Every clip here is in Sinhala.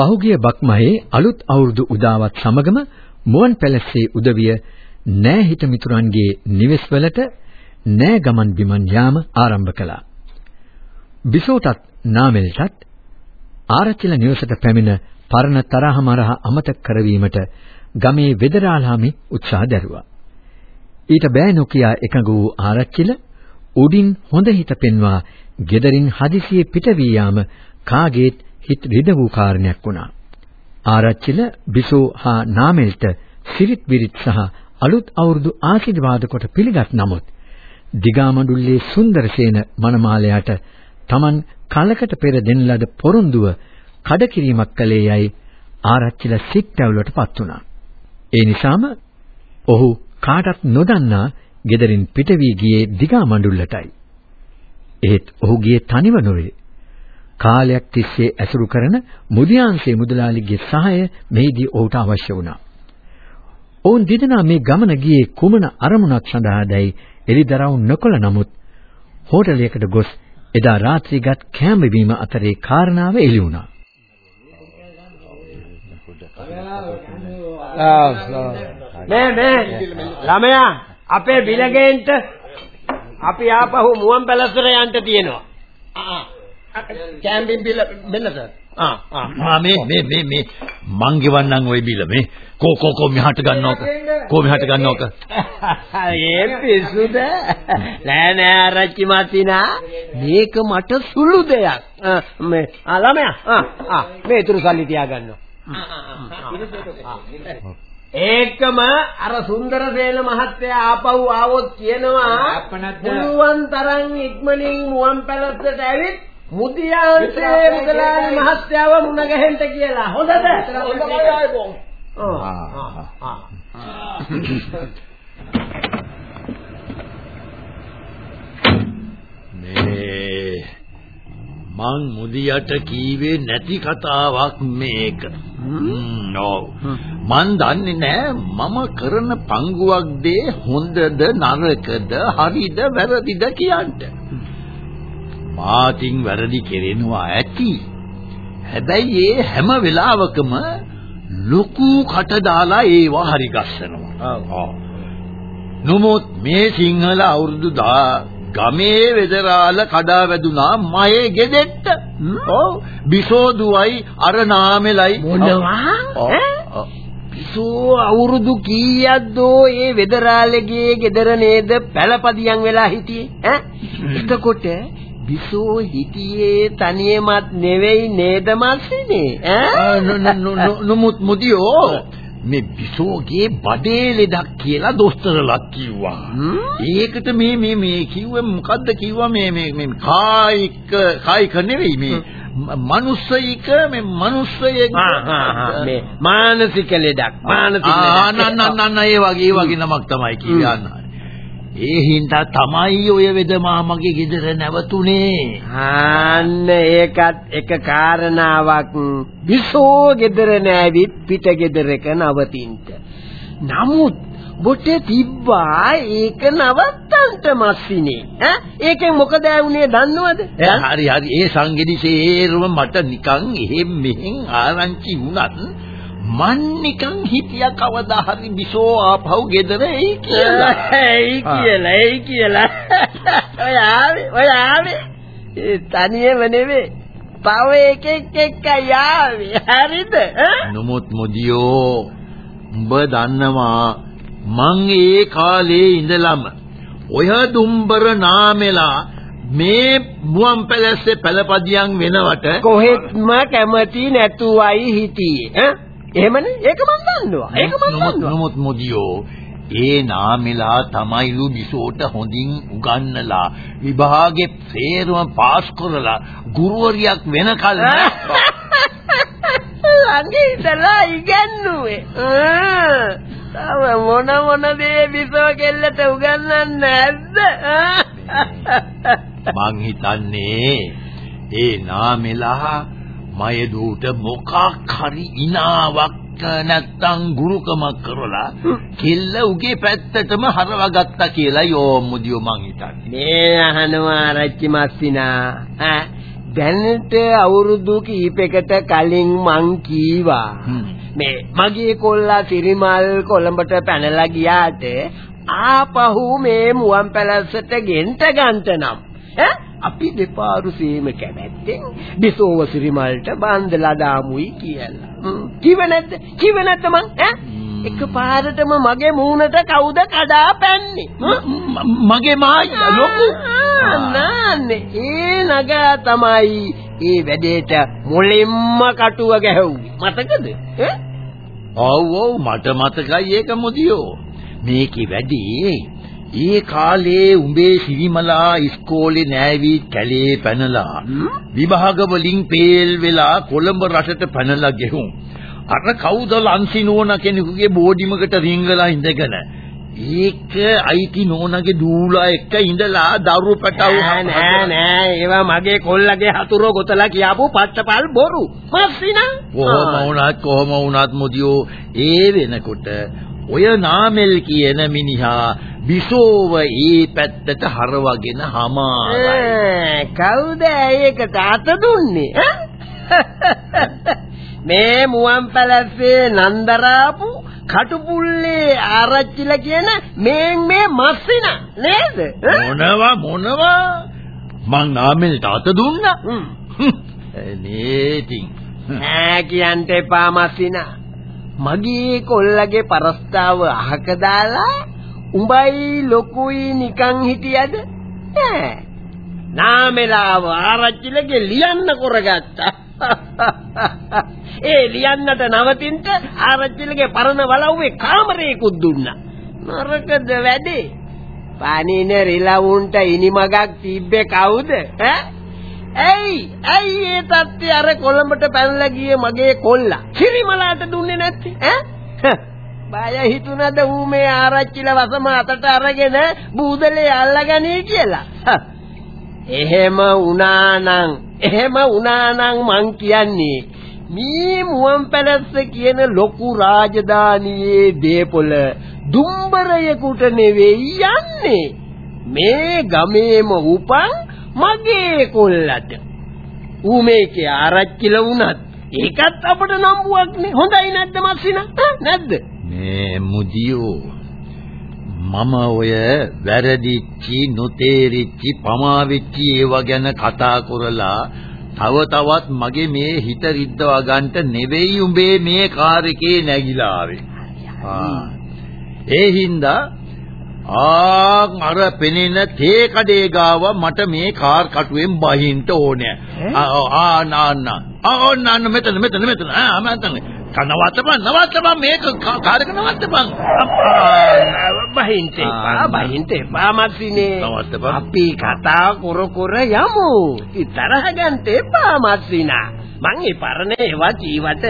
පහුගිය බක්මහේ අලුත් අවුරුදු උදාවත් සමගම මුවන් පැලැස්සේ උදවිය නෑ හිට මිතුරන්ගේ නිවෙස්වලට නෑ ගමන් බිමන් යාම ආරම්භ කළා. බිසෝටත් නාමෙල්ටත් ආරච්චිල නිවසට පැමිණ පරණ තරහමරහ අමතක කරවීමට ගමේ වෙදරාලාමි උත්සාහ දැරුවා. ඊට බෑ නොකියා එකඟ වූ ආරච්චිල උඩින් හොඳ හිත පෙන්වා gederin හදිසියෙ පිට වී යාම කාගේත් හිත රිද වූ කාරණයක් වුණා. ආරච්චිල බිසෝ හා නාමෙල්ට සිරිත් විරිත් සහ අලුත් අවුරුදු ආශිර්වාද කොට පිළිගත් නමුත් දිගාමඩුල්ලේ සුන්දරසේන මනමාලයාට Taman කලකට පෙර දෙන ලද පොරොන්දුව කඩකිරීමක් කළේ යයි ආරච්චිල සිත්ැවුලටපත් වුණා. ඒ නිසාම ඔහු කාටත් නොදන්නා ගෙදරින් පිට වී ගියේ දිගාමඩුල්ලටයි. එහෙත් ඔහු ගියේ තනිව නොවේ. කාලයක් තිස්සේ ඇසුරු කරන මුදියන්සේ මුදලාලිගේ සහාය මෙහිදී ඔහුට අවශ්‍ය වුණා. ඔවුන් දෙදෙනා මේ ගමන ගියේ කුමන අරමුණක් සඳහාදයි එලිදරව් නොකළ නමුත් හෝටලයකට ගොස් එදා රාත්‍රියගත් කෑම බීම අතරේ කාරණාව එළි වුණා. මේ මේ ළමයා අපේ බිලගෙන්ට අපි ආපහු මුවන් පැලසට යන්න තියෙනවා. කැම්පින් බිල දෙන්න සර්. ආ ආ මේ මේ මේ මේ. මං ගෙවන්නම් ওই බිල මේ. කෝ කෝ කෝ මෙහාට ගන්නවක. කෝ මෙහාට ගන්නවක. ඒ පිස්සුද? නෑ නෑ ආරච්චි මාතිනා. මේක මට සුළු දෙයක්. මේ ආ ළමයා. ආ ආ මේ ඊතුරු සල්ලි තියාගන්නවා ඒකම අර සුන්දරසේන මහත්තයා ආපහු ආවොත් කියනවා පුළුවන් තරම් ඉක්මනින් මුවන් පැලසට ඇවිත් මුදියාන්සේ මුදලාලි මහත්තයාව මුණ ගැහෙන්න කියලා. හොඳද? හොඳයි ආයිබෝන්. මේ මං මුදියට කීවේ නැති කතාවක් මේක. නෝ. මන් දන්නේ නෑ මම කරන පංගුවක් දේ හොඳද නරකද හරිද වැරදිද කියන්න. මාතින් වැරදි කෙරෙනවා ඇති. හැබැයි ඒ හැම වෙලාවකම ලොකු කට දාලා ඒවා හරි ගස්සනවා. නමුත් මේ සිංහල අවුරුදු ගමේ වෙදරාල කඩා වැදුනා මයේ ගෙදෙට්ට. ඔව්. බිසෝදුවයි අර නාමෙලයි. මොනවා? බිසෝ අවුරුදු කීයක්දෝ ඒ වෙදරාලගේ ගෙදර නේද පළපදියම් වෙලා හිටියේ? ඈ? එතකොට බිසෝ හිටියේ තනියමත් නෙවෙයි නේද මස්සිනේ ඈ නමුත් මුදියෝ. මේ බිසෝගේ බඩේ ලෙඩක් කියලා දොස්තරලා කිව්වා. ඒකට මේ මේ මේ කිව්වේ මොකද්ද කිව්වා? මේ මේ මේ කායික කායික නෙවෙයි මේ මනුස්සයික මේ මනුස්සයෙක්. මේ මානසික ලෙඩක් මානසික ආ නන්න නන්න ඒ වගේ ඒ වගේ නමක් තමයි කියන්නේ. ඒ හින්දා තමයි ඔය වෙද මාමගේ ගෙදර නැවතුනේ. අන්න ඒකත් එක කාරණාවක්. විසෝ ගෙදර නැවිත් පිට ගෙදරක නවතින්න. නමුත් බොටේ තිබ්බා ඒක නවත්තන්ට මස්සිනේ. ඈ ඒකෙන් මොකද වුනේ දන්නවද? හරි හරි ඒ සංගෙඩි සේරම මට නිකන් එහෙම් මෙහෙන් ආරංචි වුණත් මන් නිකන් හිතියා කවදා හරි බිසෝ ආපහු ගෙදර එයි කියලා. එයි කියලා එයි කියලා. ඔය ආවේ ඔය ආවේ. ඒ තනියම නෙවෙයි. තව එකෙක් එක්ක යාවේ. හරිද? නමුත් මොදියෝ උඹ දන්නවා මං ඒ කාලේ ඉඳලම ඔය දුම්බර නාමෙලා මේ මුවන් පැලස්සේ පළපදියම් වෙනවට කොහෙත්ම කැමති නැතුවයි හිටියේ ඈ එහෙමනේ? ඒක මම දන්නවා. ඒක මම දන්නවා. නමුත් මොදියෝ ඒ නාමෙලා තමයිලු බිසෝට හොඳින් උගන්නලා විභාගේ සේරම පාස් කරලා ගුරුවරියක් වෙනකල් ළඟ ඉඳලා ඉගැන්නුවේ. තව මොන මොන දේ බිසව කෙල්ලට උගන්වන්නේ නැද්ද? මං හිතන්නේ ඒ නාමෙලා මය දූට මොකක් හරි ඉනාවක් නැත්තම් ගුරුකමක් කරලා කෙල්ල උගේ පැත්තටම හරවගත්තා කියලා යෝ මුදියෝ මං හිතන්නේ. මේ අහනවා ආරච්චි මස්සිනා. ඈ දැනට අවුරුදු කීපයකට කලින් මං කීවා. මේ මගේ කොල්ලා සිරිමල් කොළඹට පැනලා ගියාට ආපහු මේ මුවන් පැලැස්සට ගෙන්ට ගන්ට නම් ඈ අපි දෙපාරු සීම කැමැත්තෙන් බිසෝව සිරිමල්ට බන්දලා දාමුයි කියලා. කිව නැද්ද? කිව නැද්ද මං ඈ? එකපාරටම මගේ මූණට කවුද කඩා පැන්නේ? මගේ මායි ලොකු නාන්නේ ඒ නගා තමයි ඒ වැඩේට මුලින්ම කටුව ගැහුවේ. මතකද? ඈ? ඔව් ඔව් මට මතකයි ඒක මොදියෝ. මේකේ වැඩි ඒ කාලේ උඹේ සිරිමලා ඉස්කෝලේ නෑවි කැලේ පැනලා විභාග වලින් පේල් වෙලා කොළඹ රටට පැනලා ගෙහුම්. අර කවුද ලන්සි නෝන කෙනෙකුගේ බෝඩිමකට රිංගලා ඉඳගෙන? ඒක අයිති නෝනගේ දූලා එක්ක ඉඳලා දරු පැටව නෑ නෑ ඒවා මගේ කොල්ලගේ හතුරෝ ගොතලා කියාපු පට්ටපල් බොරු. මස්සිනා? කොහොම වුණත් කොහොම වුණත් මොදියෝ ඒ වෙනකොට ඔය නාමල් කියන මිනිහා බිසෝව ඒ පැත්තට හරවගෙන හමාරයි. කවුද ඒකට අත දුන්නේ? මේ මුවන් පැලස්සේ නන්දරාපු කටුපුල්ලේ ආරච්චිලා කියන මේන් මේ මස්සින නේද? මොනවා මොනවා මං නාමල්ට අත දුන්නා. නේතින්. ඈ කියන්න එපා මස්සිනා. මගේ කොල්ලගේ පරස්තාව අහක දාලා උඹයි ලොකුයි නිකන් හිටියද? නෑ. නාමෙලාව ආරච්චිලගේ ලියන්න කරගත්තා. ඒ ලියන්නට නවතින්ට ආරච්චිලගේ පරණ වලව්වේ කාමරේකුත් දුන්නා. නරකද වැඩේ? පානින රිලවුන්ට ඉනිමගක් තිබ්බේ කවුද? ඈ? ඇයි? ඇයි ඒ තත්ත්වය? අර කොළඹට පැනලා ගියේ මගේ කොල්ලා. කිරිමලාට දුන්නේ නැත්තේ? ඈ? බය හිතුණද ඌ මේ ආරච්චිල වසම අතට අරගෙන බූදලේ අල්ලගනී කියලා? එහෙම වුණානම් එහෙම වුණානම් මං කියන්නේ මේ මුවන් පැලස්ස කියන ලොකු රාජධානියේ දේපොළ දුම්බරයකට නෙවෙයි යන්නේ. මේ ගමේම උපන් මගේ කොල්ලට. ඌ මේකේ ආරච්චිල වුණත් ඒකත් අපට නම්බුවක් නේ හොඳයි නැද්ද මස්සිනා? නැද්ද? මේ මුදියෝ මම ඔය වැරදිච්චි නොතේරිච්චි පමාවෙච්චි ඒවා ගැන කතා කරලා තව තවත් මගේ මේ හිත රිද්දවා ගන්නට නෙවෙයි උඹේ මේ කාර් එකේ නැగిලා ආවේ. ඒ හින්දා ආ අර පෙනෙන තේ කඩේ ගාව මට මේ කාර් කටුවෙන් බහින්න ඕනේ. ආ නාන්න. ආ නාන්න මෙතන මෙතන මෙතන. ආ මෙතන. කනවත්තපන් නවත්තපන් මේක කාර් එක නවත්තපන්. බහින්ට එපා බහින්ට එපා මස්සිනේ. නවත්තපන්. අපි කතා කර කර යමු. තරහ ගන්න එපා මස්සිනා. මං ඒ පරණ ඒවා ජීවිත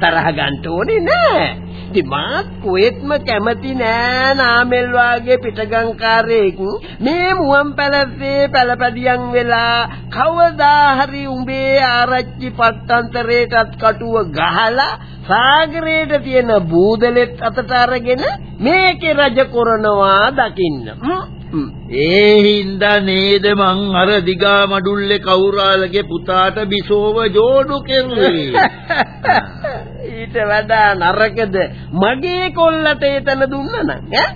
තරහ ගන්න ඕනේ නෑ. ඉතින් මාත් කොහෙත්ම කැමති නෑ නාමල් වාගේ පිටගංකාරයෙක් මේ මුවන් පැලස්සේ පළපැදියම් වෙලා කවදා හරි උඹේ ආරච්චි පත්තන්තරේටත් කටුව ගහලා සාගරේට තියෙන බූදලෙත් අතට අරගෙන මේකේ රජ කරනවා දකින්න. ඒ හින්දා නේද මං අර දිගා මඩුල්ලේ කවුරාලගේ පුතාට බිසෝව ජෝඩු කෙරුවේ. ඊට වඩා නරකද? මගේ කොල්ලට එතන දුන්නා නම් ඈ?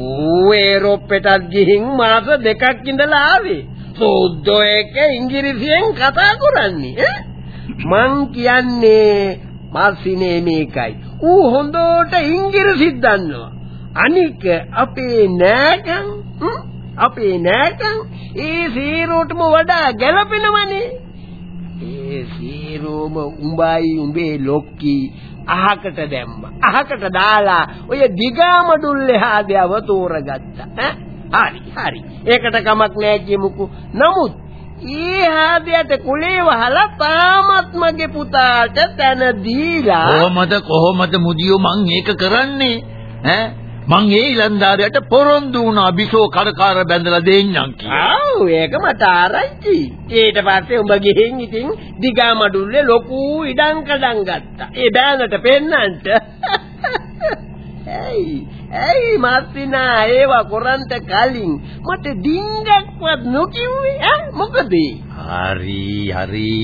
ඌ ඒරොප්පෙටත් ගිහින් මාස දෙකක් ඉඳලා ආවේ. සෝද්දෝ එක ඉංග්‍රීසියෙන් කතා කරන්නේ මං කියන්නේ මාසිනේ මේකයි. ඌ හොඳට ඉංග්‍රීසිත් දන්නවා අනික අපේ නෑකම් අපේ නෑකම් ඒ සීරෝටම වඩා ගැළපෙනවනේ. ඒ සීරෝම උඹයි උඹේ ලොක්කි අහකට දැම්ම. අහකට දාලා ඔය දිගාමඩුල්ලේ හාදයව තෝරගත්තා. ඈ? හරි හරි. ඒකට කමක් නෑ කියමුකෝ. නමුත් ඊ ආදියට කුලේ වහලා තාමත් මගේ පුතාට තැන දීලා කොහොමද කොහොමද මුදියෝ මං ඒක කරන්නේ? ඈ? මං ඒ ඉලන්දාරයට පොරොන්දු වුණා බිසෝ කරකාර බැඳලා දෙන්නම් කියලා. ආව් ඒක මට ආරංචි. ඊට පස්සේ උඹ ගිහින් ඉතින් දිගා මඩුල්ලේ ලොකු ඉඩම් කඩම් ගත්තා. ඒ බෑනට පෙන්නන්ට. ඇයි ඇයි මාත්‍රිනා ඒවා කරන්ට කලින් මට ඩිංගක්වත් නොකිව්වේ ඈ මොකද හරි හරි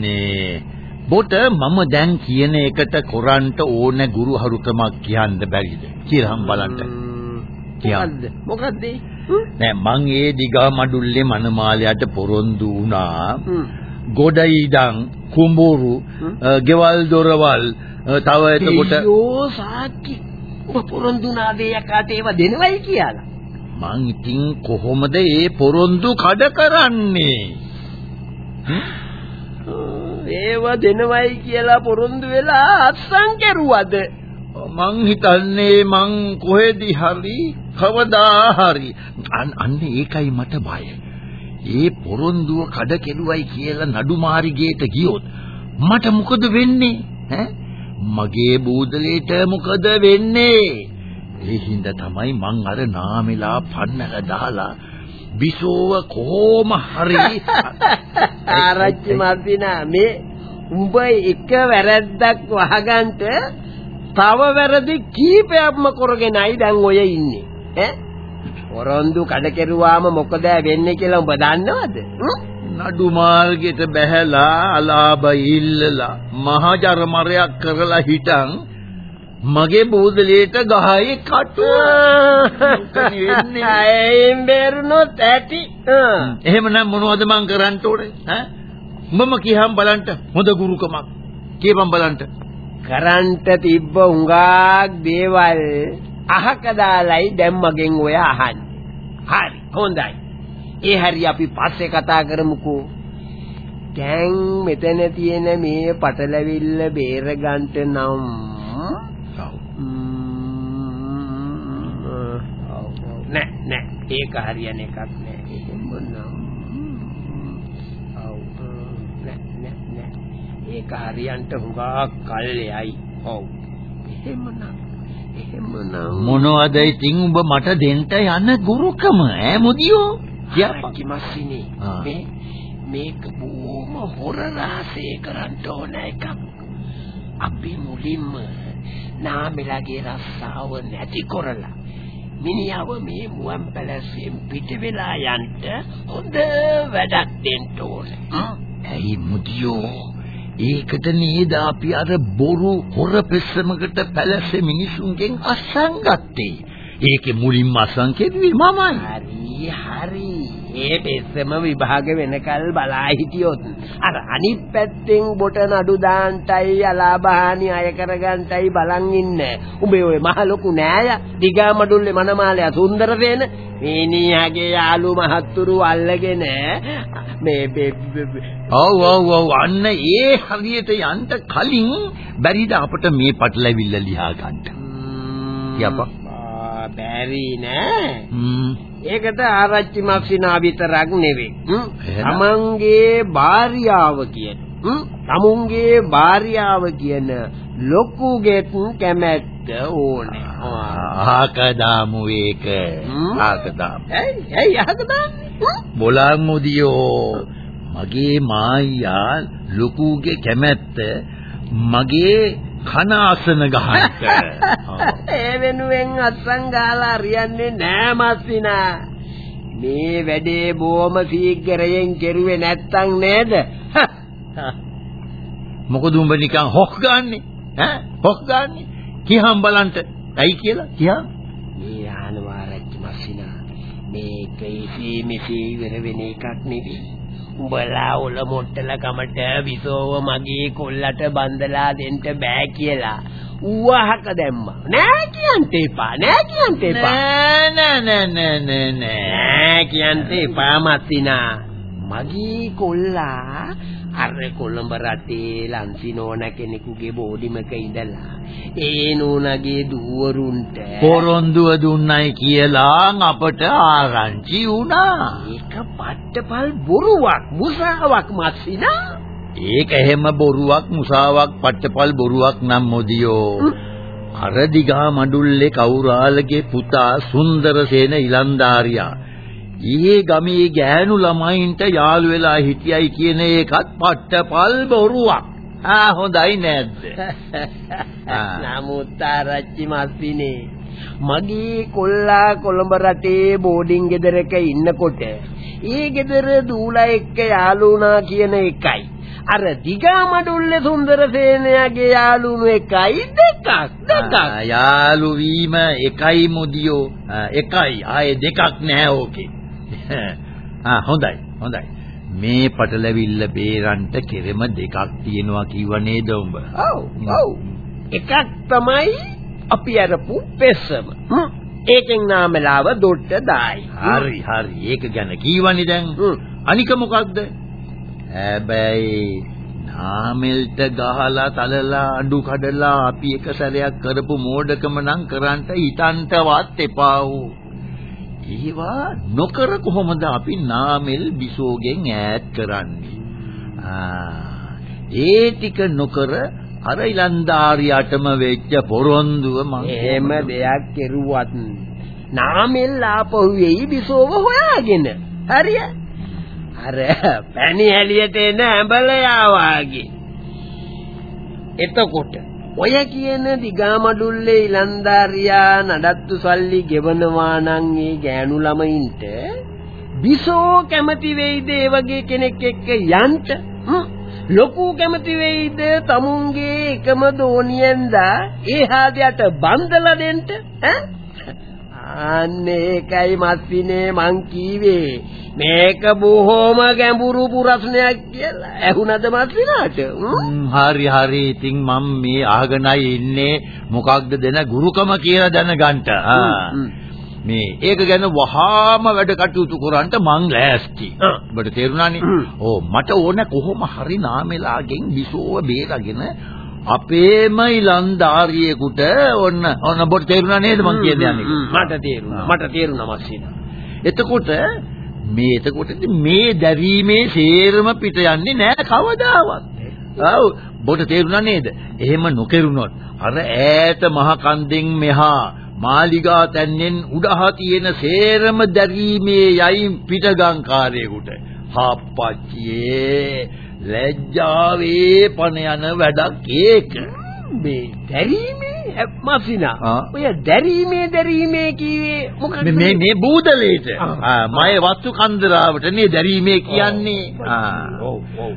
නේ බොට මම දැන් කියන එකට කොරන්ට ඕන ගුරු හරුකමක් කියන්න බැරිද? කියලා බලන්න. මොකද්ද? මොකද්ද? නෑ මං ඒ දිගා මඩුල්ලේ මනමාලයට පොරොන්දු වුණා. ගොඩ ඉඩම් කුඹුරු ගෙවල් දොරවල් තව එතකොට අයියෝ සාක්කි. ඔබ පොරොන්දු නාදේ යකාට ඒව දෙනවයි කියලා. මං ඉතින් කොහොමද ඒ පොරොන්දු කඩ කරන්නේ ඒව දෙනවයි කියලා පොරොන්දු වෙලා අත්සන් කෙරුවද මං හිතන්නේ මං කොහෙදි හරි කවදා හරි අන්න ඒකයි මට බය. ඒ පොරොන්දුව කඩ කෙළුවයි කියලා නඩු මාරිගේට ගියොත් මට මොකද වෙන්නේ? ඈ මගේ බූදලේට මොකද වෙන්නේ? ඒ හින්දා තමයි මං අර නාමෙලා පන්නක දාලා බිසෝව කොහොම හරි. ආරච්චි මර්දිනා මේ උඹ එක වැරද්දක් වහගන්න තව වැරදි කීපයක්ම කරගෙනයි දැන් ඔය ඉන්නේ. ඈ? පොරොන්දු කඩ කෙරුවාම මොකද වෙන්නේ කියලා උඹ දන්නවද? නඩු මාර්ගෙට බැහැලා අලාභ ඉල්ලලා මහජරමරයක් කරලා හිටන් මගේ බෝදලේට ගහයි කටුව අයින් බේරුනොත් ඇති. එහෙමනම් මොනවද මං කරන්න ඕනේ? ඈ මම කියහම් බලන්න හොඳ ගුරුකමක්. කියපම් බලන්න කරන්ට තිබ්බ උඟාක් දේවල් අහක දාලයි දැන් මගෙන් ඔය අහන්නේ. හරි හොඳයි. ඒ හරි අපි පස්සේ කතා කරමුකෝ. දැන් මෙතන තියෙන මේ පටලවිල්ල බේරගන්න නම් නෑ නෑ. ඒක හරියන එකක් නෑ. එහෙමනම් ඔව් නෑ නෑ නෑ. ඒක හරියන්ට හුඟක් කල්යයි ඔව්. එහෙමනම් එහෙමනම් මොනවද ඉතින් උඹ මට දෙන්න යන ගුරුකම ඈ මුදියෝ? කියපන්. කිමස්සිනේ මේ මේක බොහොම හොර රහසේ කරන්න ඕන එකක්. අපි මුලින්ම නාමෙලාගේ රස්සාව නැති කරලා මිනිහව මේ මුවන් පැලැස්සෙන් පිට වෙලා යන්න හොඳ වැඩක් දෙන්න ඕනේ. ඇයි මුදියෝ ඒකට නේද අපි අර බොරු හොර පෙස්සමකට පැලැස්සේ මිනිසුන්ගෙන් අස්සන් ගත්තේ. ඒකේ මුලින්ම කෙරුවේ මමයි. හරි හරි. ඒ පෙස්සම විභාග වෙනකල් බලා හිටියොත් අර අනිත් පැත්තෙන් බොට නඩු දාන්ටයි අලාභහානි අය කරගන්ටයි බලන් ඉන්න. උඹේ ඔය මහ ලොකු නෑය දිගා මඩුල්ලේ මනමාලයා සුන්දරසේන මිනිහාගේ යාළු මහත්තුරු අල්ලගෙන මේ ඔව් ඔව් ඔව් අන්න ඒ හරියට යන්න කලින් බැරිද අපට මේ පටලැවිල්ල ලියා ගන්න. යපා බැරි නෑ. ඒකට ආරච්චි මක්සිනා විතරක් නෙවෙයි. තමන්ගේ භාර්යාව කියන. තමුන්ගේ භාර්යාව කියන ලොකුගෙත් කැමැත්ත ඕනේ. ආකදාමු ඒක. ආකදාමු. ඇයි ඇයි ආකදාන්නේ? බොලන් මුදියෝ මගේ මායියා ලොකුගේ කැමැත්ත මගේ කන ආසන ගහන්න. ඒ වෙනුවෙන් අත්සන් ගාලා හරියන්නේ නෑ මස්සිනා. මේ වැඩේ බොහොම සීග්‍රයෙන් කෙරුවේ නැත්තම් නේද? මොකද උඹ නිකන් හොක් ගන්නෙ? ඈ හොක් ගන්නෙ? කිහම් බලන්ට. ඇයි කියලා? කිහම්? මේ ආනවාරච්චි මස්සිනා. මේක ඉසී මිසී ඉවර වෙන එකක් නෙවෙයි. උඹලා උල මොට්ටල කමට විසෝව මගේ කොල්ලට බන්දලා දෙන්න බෑ කියලා. ඌවහක දැම්මා. නෑ කියන්න එපා නෑ කියන්න එපා. නෑ නෑ නෑ නෑ නෑ. කියන්න එපා මත්තිනා මගේ කොල්ලා අර කොළඹ රටේ ලන්සිනෝන කෙනෙකුගේ බෝඩිමක ඉඳලා ඒ නෝනගේ දුවරුන්ට පොරොන්දුව දුන්නයි කියලා අපට ආරංචි වුණා. ඒක පට්ටපල් බොරුවක් මුසාවක් මස්සිනා. ඒක එහෙම බොරුවක් මුසාවක් පට්ටපල් බොරුවක් නම් මොදියෝ. අර දිගා මඩුල්ලේ කවුරාලගේ පුතා සුන්දරසේන ඉලන්දාරියා ඊයේ ගමේ ගෑනු ළමයින්ට යාළු වෙලා හිටියයි කියන එකත් පට්ටපල් බොරුවක්. ආ හොඳයි නැද්ද? නමුත් ආරච්චි මස්සිනේ මගේ කොල්ලා කොළඹ රටේ බෝඩින් ගෙදරක ඉන්නකොට ඒ ගෙදර දූලා එක්ක යාළු වුණා කියන එකයි. අර දිගා මඩුල්ලේ සුන්දරසේනයාගේ යාළුණු එකයි දෙකක් දෙකක්. යාළු වීම එකයි මුදියෝ. එකයි. ආයේ දෙකක් නැහැ ඕකේ. ආ හොඳයි හොඳයි. මේ පටලවිල්ල බේරන්ට කෙරෙම දෙකක් තියෙනවා කිව්ව නේද උඹ? ඔව් ඔව්. එකක් තමයි අපි අරපු පෙස්සම ඒකෙන් නාමලාව දොට්ට දායි හරි හරි. ඒක ගැන කීවනේ දැන්? අනික මොකද්ද? හැබැයි නාමෙල්ට ගහලා තලලා අඩු කඩලා අපි එක සැරයක් කරපු මෝඩකම නම් කරන්ට හිතන්ටවත් එපා වූ. ඒවා නොකර කොහොමද අපි නාමෙල් බිසෝගෙන් ඈත් කරන්නේ? ඒ ටික නොකර අර ඉලන්දාරියටම වෙච්ච පොරොන්දුව මම එහෙම දෙයක් කෙරුවත් නාමෙල් ආපහු වෙයි බිසෝව හොයාගෙන. හරිය? අර පැණි ඇලියට එන ඇඹලයා වාගේ. එතකොට ඔය කියන දිගාමඩුල්ලේ ඉලන්දාරියා නඩත්තු සල්ලි ගෙවනවා නම් ඒ ගෑනු ළමයින්ට බිසෝ කැමති වෙයිද ඒ වගේ කෙනෙක් එක්ක යන්න ලොකු කැමති වෙයිද? තමුන්ගේ එකම දෝනියෙන්දා ඒ හාදයට බන්දලා දෙන්න ඈ? අන්න ඒකයි මස්සිනේ මං කීවේ. මේක බොහොම ගැඹුරු ප්‍රශ්නයක් කියලා. ඇහුණද මස්සිනාට? හරි හරි. ඉතින් මම මේ අහගෙනයි ඉන්නේ මොකක්ද දෙන ගුරුකම කියලා දැනගන්න මේ ඒක ගැන වහාම වැඩ කටයුතු කරන්න මං ලෑස්ති. ඔබට තේරුණානේ? ඕ මට ඕන කොහොම හරි නාමෙලාගෙන් විසෝව බේරගෙන අපේම ඉලන්දාරියෙකුට ඔන්න ඔන්න ඔබට තේරුණා නේද මං කියන්නේ මට තේරුණා. මට තේරුණා මස්සිනා. එතකොට මේ එතකොට මේ දැරීමේ සේරම පිට යන්නේ නෑ කවදාවත්. ඔව් ඔබට තේරුණා නේද? එහෙම නොකරුණොත් අර ඈත මහ කන්දෙන් මෙහා මාලිගා තැන්නෙන් උඩහා තියෙන සේරම දැරීමේ යයින් පිටගංකාරයෙකුට හප්පච්චියේ ලැජ්ජාවේ පණ යන වැඩක් ඒක. මේ දැරීමේ මසිනා. ඔය දැරීමේ දැරීමේ කීවේ මොකක්ද? මේ මේ බූදලේට. මයේ වස්තු කන්දරාවට නේ දැරීමේ කියන්නේ. ආ ඔව් ඔව්.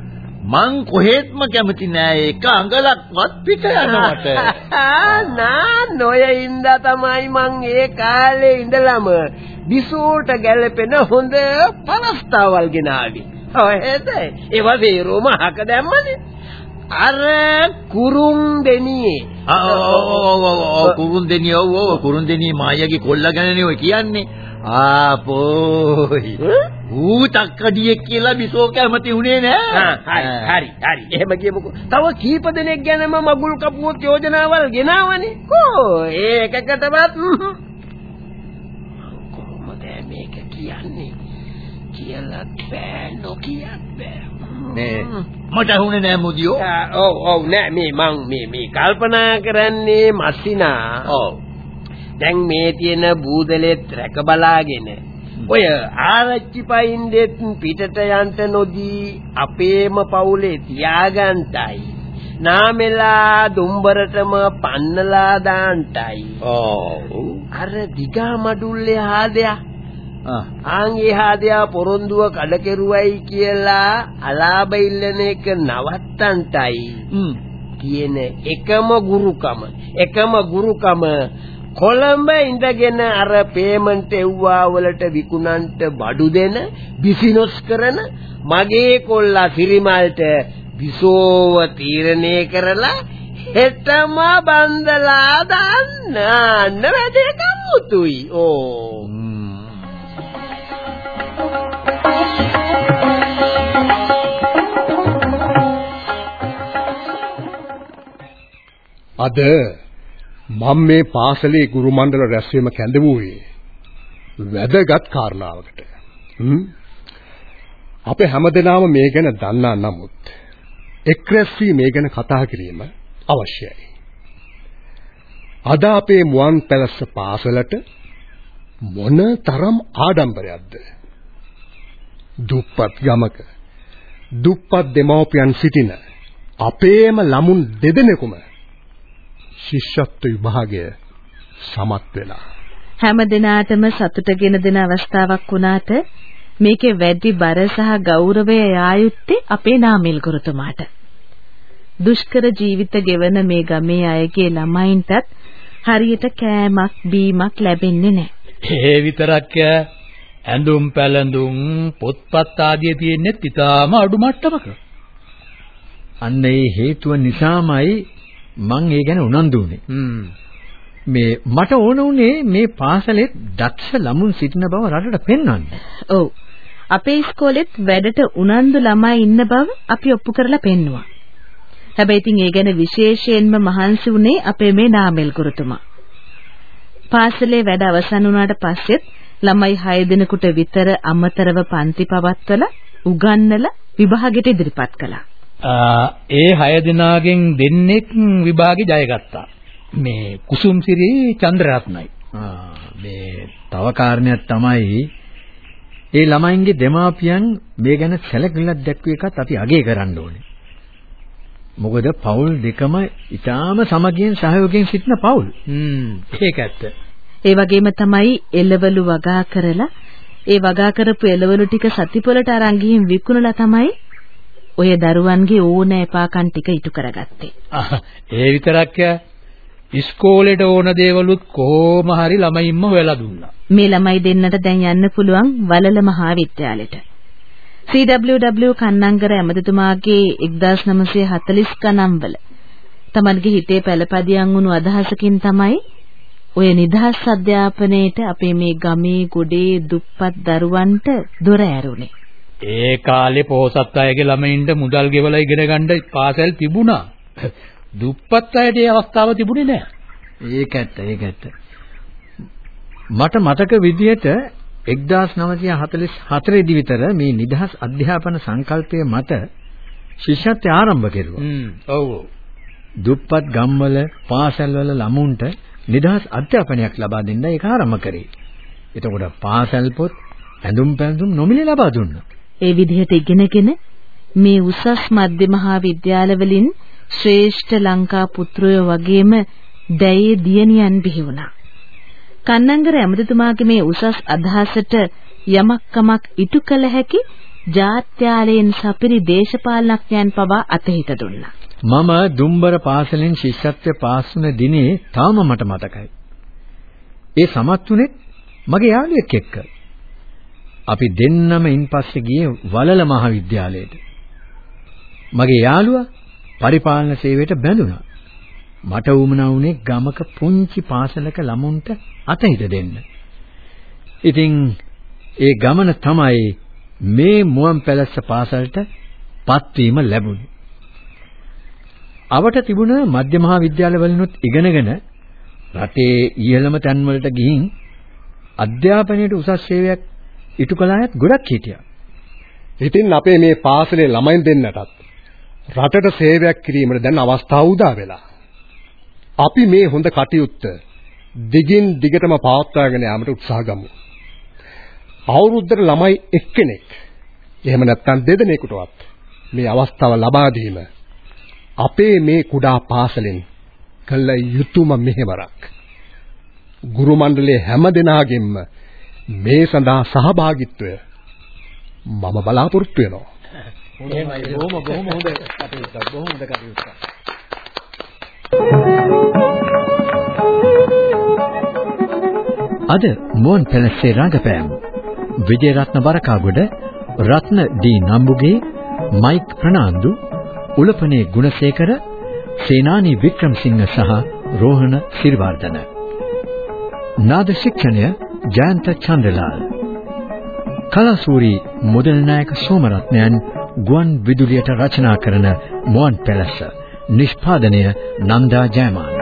මං කොහෙත්ම කැමති නෑ ඒක අඟලක්වත් පිට යනවට. නා නොය ඉඳා තමයි මං ඒ කාලේ ඉඳලම බිසෝට ගැලපෙන හොඳ පනස්තාවල් ගෙනාවේ. ඔහෙද? ඒවා සේරෝම අහක දැම්මනේ. අර කුරුම් දෙනියේ. ඔව් ඔව් ඔව් කුරුම් දෙනිය ඔව් ඔව් කුරුම් දෙනිය මායියාගේ කොල්ලා ගැනනේ ඔය කියන්නේ. ආපෝයි. ඌ තක්කඩියෙක් කියලා බිසෝ කැමති උනේ නෑ. හරි හරි. එහෙම කියමුකෝ. තව කීප දෙනෙක් ගැනම මගුල් කපුවොත් යෝජනාවල් ගෙනාවනේ. කෝ ඒකකටවත් කොහොමද මේක කියන්නේ? කියලත් බෑ නොකියත් බෑ. මේ මට අහුනේ නෑ මුදියෝ. ඔව් ඔව් නෑ මේ මං මේ මේ කල්පනා කරන්නේ මස්සිනා. ඔව්. දැන් මේ තියෙන බූදලෙත් රැක බලාගෙන ඔය ආරච්චි පයින්දෙත් පිටට යන්න නොදී අපේම පවුලේ තියාගන්ටයි නාමෙලා දුම්බරටම පන්නලා දාන්ටයි ඔව් අර දිගා මඩුල්ලේ හාදයා ආන් එහාදයා පොරොන්දුව කඩ කෙරුවයි කියලා අලාභ ඉල්ලන එක නවත්තන්ටයි. කියන එකම ගුරුකම. එකම ගුරුකම කොළඹ ඉඳගෙන අර පේමන්ට් එව්වා වලට විකුණන්ට බඩු දෙන බිසිනොස් කරන මගේ කොල්ලා සිරිමල්ට විසෝව තීරණය කරලා හෙටම බන්දලා දාන්න. අන්න වැඩේ කමුතුයි ඕ අද මම මේ පාසලේ ගුරු මණ්ඩල රැස්වීම කැඳවුවේ වැදගත් කාරණාවකට. අපේ හැමදෙනාම මේ ගැන දන්නා නමුත් එක් රැස්වී මේ ගැන කතා කිරීම අවශ්‍යයි. අද අපේ මුවන් පැලස්ස පාසලට මොන තරම් ආඩම්බරයක්ද? දුප්පත් ගමක දුප්පත් දෙමව්පියන් සිටින අපේම ළමුන් දෙදෙනෙකුම ශිෂ්‍යත්ව විභාගය සමත් වෙලා හැම දිනාටම සතුටගෙන දෙන අවස්ථාවක් වුණාට මේකේ වැඩි බර සහ ගෞරවය යායුත්තේ අපේ නාමල් ගුරුතුමාට. දුෂ්කර ජීවිත ගෙවන මේ ගමේ අයගේ ළමයින්ටත් හරියට කෑමක් බීමක් ලැබෙන්නේ නැහැ. ඒ විතරක් ඇඳුම් පැළඳුම් පොත්පත් ආදිය තියෙන්නේ ඊටාම අඩු මට්ටමක. අන්න ඒ හේතුව නිසාමයි මං ඒ ගැන උනන්දු වුනේ. මේ මට ඕන උනේ මේ පාසලේ දක්ෂ ළමුන් සිටින බව රටට පෙන්වන්න. ඔව්. අපේ ඉස්කෝලෙත් වැඩට උනන්දු ළමයි ඉන්න බව අපි ඔප්පු කරලා පෙන්නුවා. හැබැයි ඉතින් ඒ ගැන විශේෂයෙන්ම මහන්සි වුණේ අපේ මේ නාමල් ගුරුතුමා. පාසලේ වැඩ අවසන් වුණාට පස්සෙත් ළමයි 6 දිනකට විතර අමතරව පන්ති පවත්වලා උගන්වලා විභාගෙට ඉදිරිපත් කළා. ඒ 6 දිනාගෙන් දෙන්නෙක් විභාගෙ ජයගත්තා. මේ කුසුම්සිරි චන්ද්‍රරත්නයි. මේ තව කාරණයක් තමයි ඒ ළමයින්ගේ දෙමාපියන් මේ ගැන සැලකිල්ලක් දැක්වුව එකත් අපි අගය කරන්න ඕනේ. මොකද පවුල් දෙකම ඊටාම සමගියෙන් සහයෝගයෙන් සිටින පවුල්. හ්ම් ඒක ඇත්ත. ඒ වගේම තමයි එළවලු වගා කරලා ඒ වගා කරපු එළවලු ටික සතිපොලට අරන් ගිහින් විකුණලා තමයි ඔය දරුවන්ගේ ඕන එපාකන් ටික ඉටු කරගත්තේ. ඒ විතරක් ඉස්කෝලේට ඕන දේවලුත් කොහොම හරි ළමයින්ම හොයලා දුන්නා. මේ ළමයි දෙන්නට දැන් යන්න පුළුවන් වලල මහා විද්‍යාලෙට. CWW කන්නංගර ඇමතිතුමාගේ 1940 ගණන් වල තමන්ගේ හිතේ පළපදියම් වුණු අදහසකින් තමයි ඔය නිදහස් අධ්‍යාපනයේට අපේ මේ ගමේ ගොඩේ දුප්පත් දරුවන්ට දොර ඇරුණේ. ඒ කාලේ පොහොසත් අයගේ ළමයින්ට මුදල් ගෙවලා ඉගෙන ගන්න පාසල් තිබුණා. දුප්පත් අයට ඒ අවස්ථාව තිබුණේ නැහැ. ඒක ඇත්ත ඒක ඇත්ත. මට මතක විදිහට 1944 දී විතර මේ නිදහස් අධ්‍යාපන සංකල්පය මත ශිෂ්‍යත්වය ආරම්භ කෙරුවා. හ්ම් ඔව්. දුප්පත් ගම්වල පාසල්වල ළමුන්ට නිදහස් අධ්‍යාපනයක් ලබා දෙන්න ඒක ආරම්භ කරේ. එතකොට පාසල් පොත් ඇඳුම් පැළඳුම් නොමිලේ ලබා දුන්නා. ඒ විදිහට ඉගෙනගෙන මේ උසස් මධ්‍ය මහා විද්‍යාලවලින් ශ්‍රේෂ්ඨ ලංකා පුත්‍රයෝ වගේම දැයේ දියණියන් බිහි වුණා. කන්නංගර ඇමතිතුමාගේ මේ උසස් අදහසට යමක් කමක් ඉටු කළ හැකි ජාත්‍යාලයෙන් සපිරි දේශපාලනඥයන් පවා අතහිත දුන්නා. මම දුම්බර පාසලෙන් ශිෂ්‍යත්වය පාස් වුණ දිනේ තාම මට මතකයි. ඒ සමත් වුණේ මගේ යාළුවෙක් එක්ක. අපි දෙන්නම ඉන්පස්සේ ගියේ වලල මහාවිද්‍යාලයට. මගේ යාළුවා පරිපාලන සේවයට බැඳුණා. මට උමනා වුණේ ගමක පුංචි පාසලක ළමුන්ට අතහිත දෙන්න. ඉතින් ඒ ගමන තමයි මේ මුවන් පැලස්ස පාසලට පත්වීම ලැබුණේ. අවට තිබුණ මධ්‍ය මහා විද්‍යාලවලිනුත් ඉගෙනගෙන රටේ ඉහළම තැන්වලට ගිහින් අධ්‍යාපනයේ උසස් සේවයක් ඉටු කළ අයත් ගොඩක් හිටියා. ඉතින් අපේ මේ පාසලේ ළමයින් දෙන්නටත් රටට සේවයක් කිරීමට දැන් අවස්ථාව උදා වෙලා. අපි මේ හොඳ කටයුත්ත දිගින් දිගටම පවත්වාගෙන යාමට උත්සාහ ගමු. අවුරුද්දට ළමයි එක්කෙනෙක් එහෙම නැත්නම් දෙදෙනෙකුටවත් මේ අවස්ථාව ලබා දීම අපේ මේ කුඩා පාසලෙන් කළ යුතුයම මෙහෙවරක්. ගුරු මණ්ඩලයේ හැම දෙනාගෙන්ම මේ සඳහා සහභාගීත්වය මම බලාපොරොත්තු වෙනවා. එහෙමයි බොහොම බොහොම හොඳ කටයුත්තක් බොහොම හොඳ කටයුත්තක්. අද මොන් පැලස්සේ රංගපෑම් විජේරත්න වරකාගොඩ රත්න ඩී නම්බුගේ මයික් ප්‍රනාන්දු උලපනේ ගුණසේකර සේනානි වික්‍රමසිංහ සහ රෝහණ සිරිවර්ධන. නාද ශික්ෂණය ජයන්ත චන්ද්‍රලාල්. කලාසූරි මුදල් නායක සෝමරත්නයන් ගුවන් විදුලියට රචනා කරන මුවන් පැලස්ස. නිෂ්පාදනය නන්දා ජයමාන.